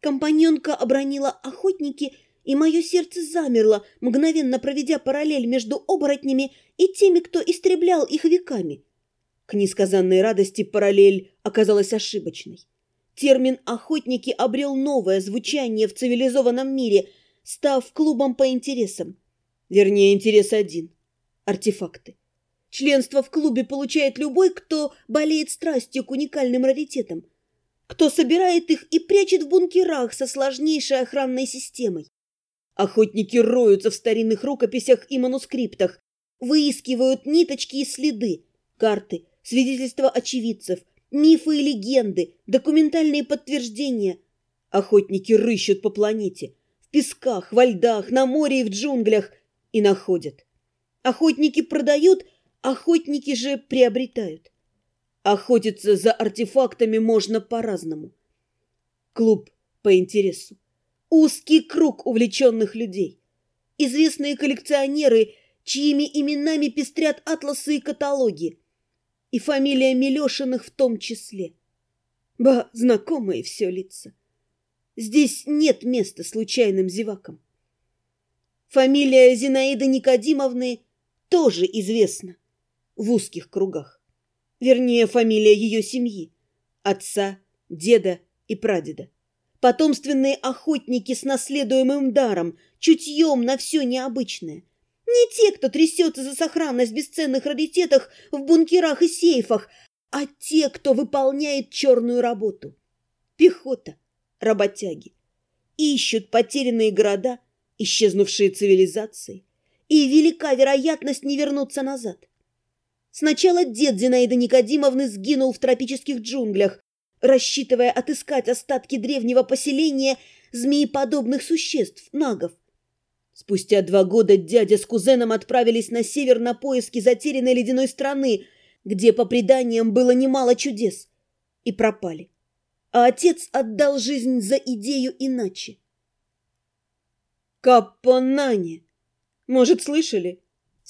Компаньонка обронила охотники, и мое сердце замерло, мгновенно проведя параллель между оборотнями и теми, кто истреблял их веками. К несказанной радости параллель оказалась ошибочной. Термин «охотники» обрел новое звучание в цивилизованном мире, став клубом по интересам. Вернее, интерес один – артефакты. Членство в клубе получает любой, кто болеет страстью к уникальным раритетам, кто собирает их и прячет в бункерах со сложнейшей охранной системой. Охотники роются в старинных рукописях и манускриптах, выискивают ниточки и следы, карты, свидетельства очевидцев, мифы и легенды, документальные подтверждения. Охотники рыщут по планете, в песках, во льдах, на море и в джунглях и находят. Охотники продают, охотники же приобретают. Охотиться за артефактами можно по-разному. Клуб по интересу. Узкий круг увлеченных людей. Известные коллекционеры, чьими именами пестрят атласы и каталоги. И фамилия Милешиных в том числе. Ба, знакомые все лица. Здесь нет места случайным зевакам. Фамилия Зинаиды Никодимовны тоже известна в узких кругах. Вернее, фамилия ее семьи. Отца, деда и прадеда. Потомственные охотники с наследуемым даром, чутьем на все необычное. Не те, кто трясется за сохранность бесценных раритетах в бункерах и сейфах, а те, кто выполняет черную работу. Пехота, работяги. Ищут потерянные города, исчезнувшие цивилизации. И велика вероятность не вернуться назад. Сначала дед Зинаиды Никодимовны сгинул в тропических джунглях, рассчитывая отыскать остатки древнего поселения змееподобных существ, нагов. Спустя два года дядя с кузеном отправились на север на поиски затерянной ледяной страны, где, по преданиям, было немало чудес, и пропали. А отец отдал жизнь за идею иначе. Капонане! Может, слышали?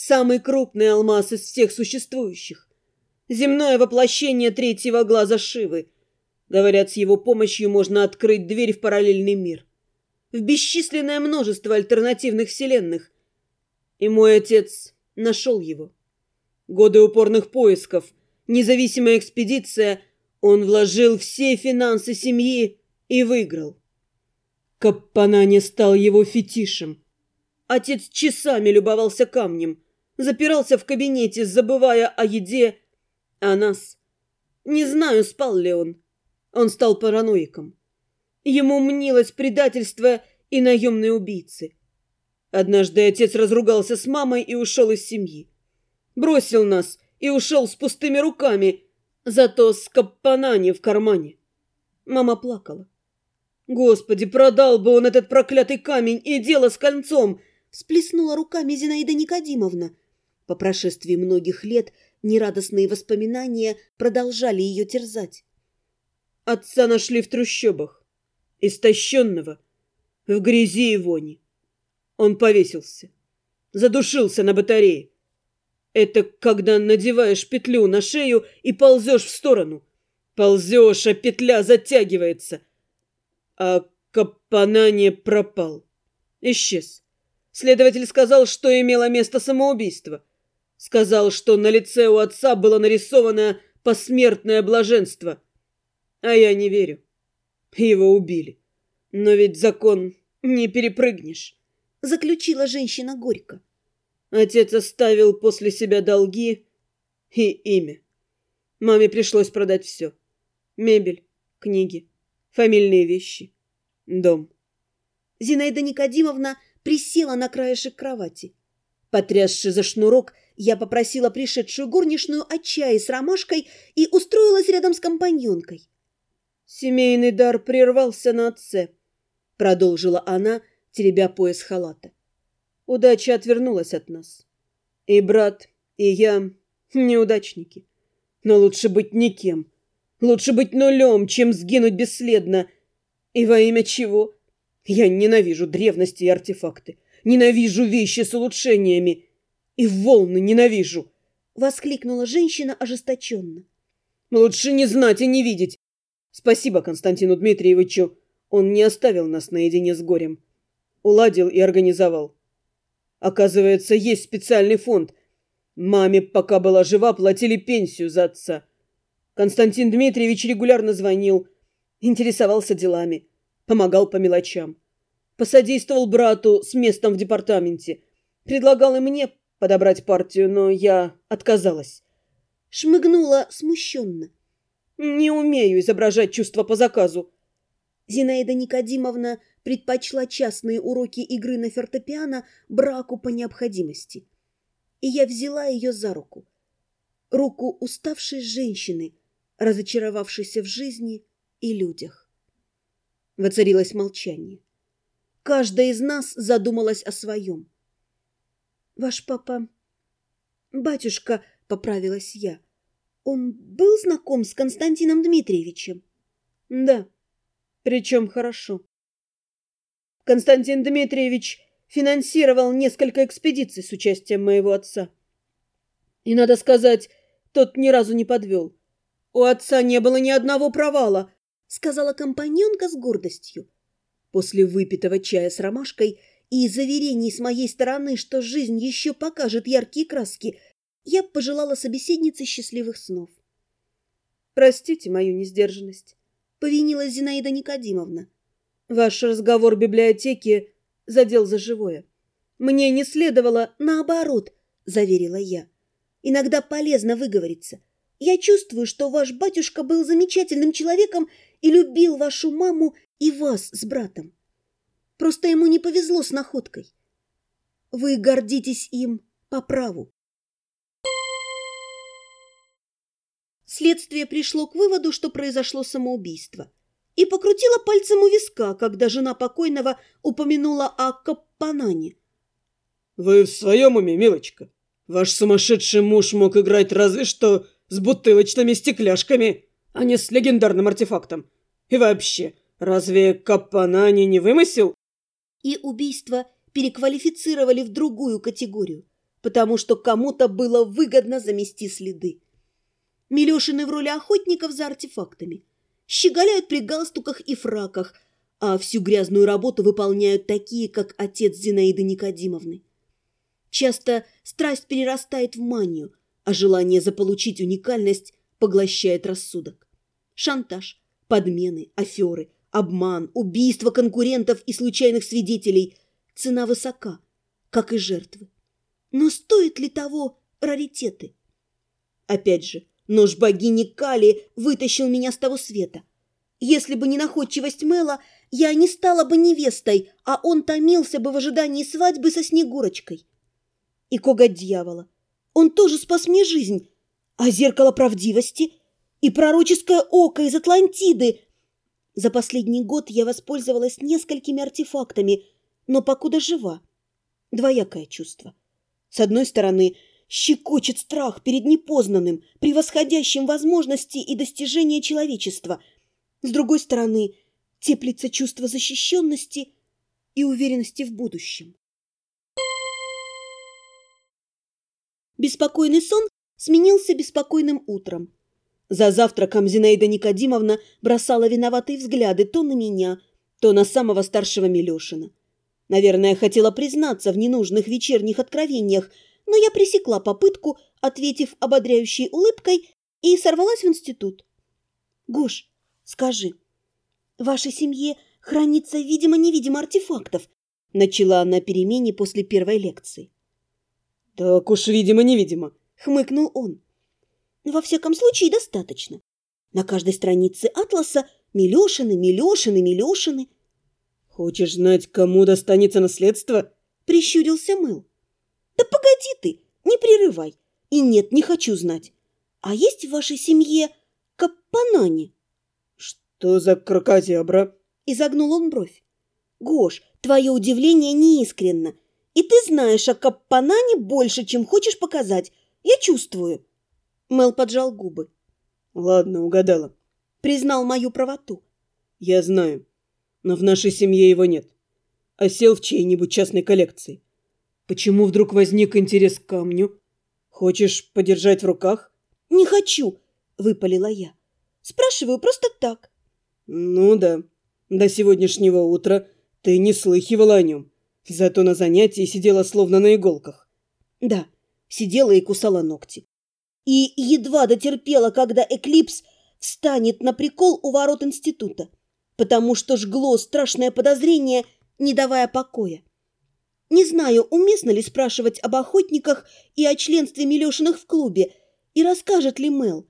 Самый крупный алмаз из всех существующих. Земное воплощение третьего глаза Шивы. Говорят, с его помощью можно открыть дверь в параллельный мир. В бесчисленное множество альтернативных вселенных. И мой отец нашел его. Годы упорных поисков, независимая экспедиция, он вложил все финансы семьи и выиграл. Каппанане стал его фетишем. Отец часами любовался камнем – запирался в кабинете, забывая о еде, о нас. Не знаю, спал ли он. Он стал параноиком. Ему мнилось предательство и наемные убийцы. Однажды отец разругался с мамой и ушел из семьи. Бросил нас и ушел с пустыми руками, зато с капанани в кармане. Мама плакала. Господи, продал бы он этот проклятый камень и дело с кольцом! Всплеснула руками Зинаида Никодимовна. По прошествии многих лет нерадостные воспоминания продолжали ее терзать. Отца нашли в трущобах, истощенного, в грязи и вони. Он повесился, задушился на батарее. Это когда надеваешь петлю на шею и ползешь в сторону. Ползешь, а петля затягивается. А Капанане пропал. Исчез. Следователь сказал, что имело место самоубийство. Сказал, что на лице у отца было нарисовано посмертное блаженство. А я не верю. Его убили. Но ведь закон не перепрыгнешь. Заключила женщина горько. Отец оставил после себя долги и имя. Маме пришлось продать все. Мебель, книги, фамильные вещи, дом. Зинаида Никодимовна присела на краешек кровати. Потрясши за шнурок, я попросила пришедшую горничную о чае с ромашкой и устроилась рядом с компаньонкой. «Семейный дар прервался на отце», — продолжила она, теребя пояс халата. «Удача отвернулась от нас. И брат, и я неудачники. Но лучше быть никем. Лучше быть нулем, чем сгинуть бесследно. И во имя чего? Я ненавижу древности и артефакты. Ненавижу вещи с улучшениями и волны ненавижу!» — воскликнула женщина ожесточенно. «Лучше не знать и не видеть. Спасибо Константину Дмитриевичу. Он не оставил нас наедине с горем. Уладил и организовал. Оказывается, есть специальный фонд. Маме, пока была жива, платили пенсию за отца. Константин Дмитриевич регулярно звонил, интересовался делами, помогал по мелочам. Посодействовал брату с местом в департаменте. Предлагал и мне подобрать партию, но я отказалась. Шмыгнула смущенно. Не умею изображать чувства по заказу. Зинаида Никодимовна предпочла частные уроки игры на фортепиано браку по необходимости. И я взяла ее за руку. Руку уставшей женщины, разочаровавшейся в жизни и людях. Воцарилось молчание. Каждая из нас задумалась о своем. «Ваш папа...» «Батюшка», — поправилась я, — «он был знаком с Константином Дмитриевичем?» «Да, причем хорошо». Константин Дмитриевич финансировал несколько экспедиций с участием моего отца. И, надо сказать, тот ни разу не подвел. У отца не было ни одного провала, сказала компаньонка с гордостью. После выпитого чая с ромашкой и заверений с моей стороны, что жизнь еще покажет яркие краски, я пожелала собеседнице счастливых снов. «Простите мою несдержанность», — повинилась Зинаида Никодимовна. Ваш разговор в библиотеке задел за живое. Мне не следовало наоборот, заверила я. Иногда полезно выговориться. Я чувствую, что ваш батюшка был замечательным человеком и любил вашу маму и вас с братом. Просто ему не повезло с находкой. Вы гордитесь им по праву. Следствие пришло к выводу, что произошло самоубийство и покрутила пальцем у виска, когда жена покойного упомянула о Каппанане. «Вы в своем уме, милочка? Ваш сумасшедший муж мог играть разве что с бутылочными стекляшками, а не с легендарным артефактом. И вообще, разве Каппанани не вымысел?» И убийство переквалифицировали в другую категорию, потому что кому-то было выгодно замести следы. Милешины в роли охотников за артефактами – щеголяют при галстуках и фраках, а всю грязную работу выполняют такие, как отец Зинаиды Никодимовны. Часто страсть перерастает в манию, а желание заполучить уникальность поглощает рассудок. Шантаж, подмены, аферы, обман, убийство конкурентов и случайных свидетелей – цена высока, как и жертвы. Но стоит ли того раритеты? Опять же, Нож богини Кали вытащил меня с того света. Если бы не находчивость Мэла, я не стала бы невестой, а он томился бы в ожидании свадьбы со Снегурочкой. И коготь дьявола. Он тоже спас мне жизнь. А зеркало правдивости и пророческое око из Атлантиды. За последний год я воспользовалась несколькими артефактами, но покуда жива. Двоякое чувство. С одной стороны – щекочет страх перед непознанным, превосходящим возможности и достижения человечества. С другой стороны, теплится чувство защищенности и уверенности в будущем. Беспокойный сон сменился беспокойным утром. За завтраком Зинаида Никодимовна бросала виноватые взгляды то на меня, то на самого старшего Милешина. Наверное, хотела признаться в ненужных вечерних откровениях, но я пресекла попытку, ответив ободряющей улыбкой, и сорвалась в институт. «Гош, скажи, в вашей семье хранится видимо-невидимо артефактов?» начала она перемене после первой лекции. «Так уж видимо-невидимо», — хмыкнул он. «Во всяком случае, достаточно. На каждой странице атласа милешины, милешины, милешины». «Хочешь знать, кому достанется наследство?» — прищурился Мэл. Да погоди ты, не прерывай. И нет, не хочу знать. А есть в вашей семье капанани? Что за крокозябра? Изогнул он бровь. Гош, твое удивление неискренно. И ты знаешь о капанане больше, чем хочешь показать. Я чувствую. Мел поджал губы. Ладно, угадала. Признал мою правоту. Я знаю, но в нашей семье его нет. Осел в чьей-нибудь частной коллекции. Почему вдруг возник интерес к камню? Хочешь подержать в руках? Не хочу, выпалила я. Спрашиваю просто так. Ну да. До сегодняшнего утра ты не слыхивала о нем. Зато на занятии сидела словно на иголках. Да, сидела и кусала ногти. И едва дотерпела, когда Эклипс встанет на прикол у ворот института, потому что жгло страшное подозрение, не давая покоя. Не знаю, уместно ли спрашивать об охотниках и о членстве Милешиных в клубе, и расскажет ли Мел,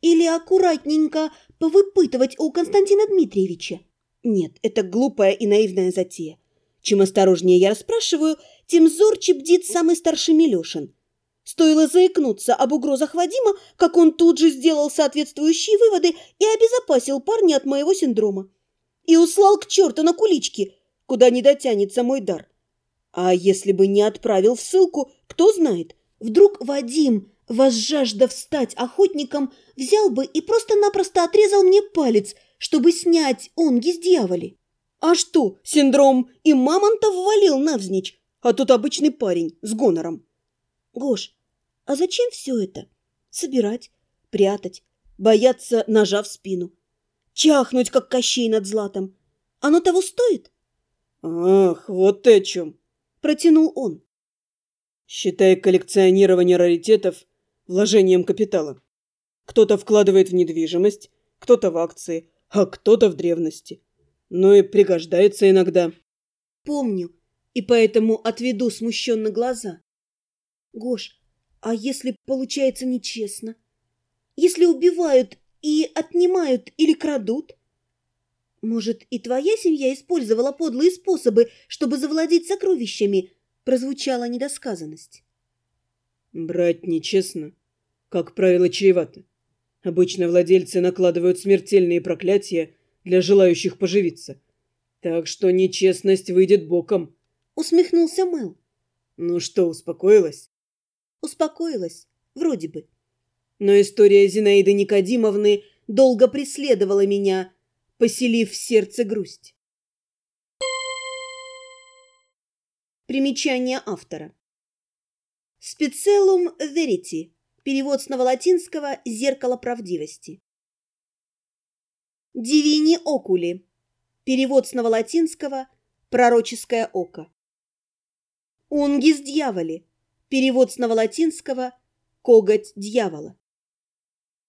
или аккуратненько повыпытывать у Константина Дмитриевича. Нет, это глупая и наивная затея. Чем осторожнее я расспрашиваю, тем зорче бдит самый старший Милешин. Стоило заикнуться об угрозах Вадима, как он тут же сделал соответствующие выводы и обезопасил парня от моего синдрома. И услал к черту на кулички, куда не дотянется мой дар. А если бы не отправил в ссылку, кто знает, вдруг Вадим, возжаждав стать охотником, взял бы и просто-напросто отрезал мне палец, чтобы снять онги с дьяволи. А что, синдром и мамонта ввалил навзничь, а тут обычный парень с гонором. Гош, а зачем все это? Собирать, прятать, бояться ножа в спину, чахнуть, как Кощей над златом. Оно того стоит? Ах, вот ты о чем. Протянул он. Считай коллекционирование раритетов вложением капитала. Кто-то вкладывает в недвижимость, кто-то в акции, а кто-то в древности. Ну и пригождается иногда. Помню, и поэтому отведу смущенно глаза. Гош, а если получается нечестно? Если убивают и отнимают или крадут? Может, и твоя семья использовала подлые способы, чтобы завладеть сокровищами? Прозвучала недосказанность. Брать нечестно, как правило, чревато. Обычно владельцы накладывают смертельные проклятия для желающих поживиться. Так что нечестность выйдет боком. Усмехнулся Мэл. Ну что, успокоилась? Успокоилась, вроде бы. Но история Зинаиды Никодимовны долго преследовала меня, поселив в сердце грусть. Примечание автора. Спецелум верити. Перевод с новолатинского «Зеркало правдивости». Дивини окули. Перевод с новолатинского «Пророческое око». Унгис дьяволи. Перевод с новолатинского «Коготь дьявола».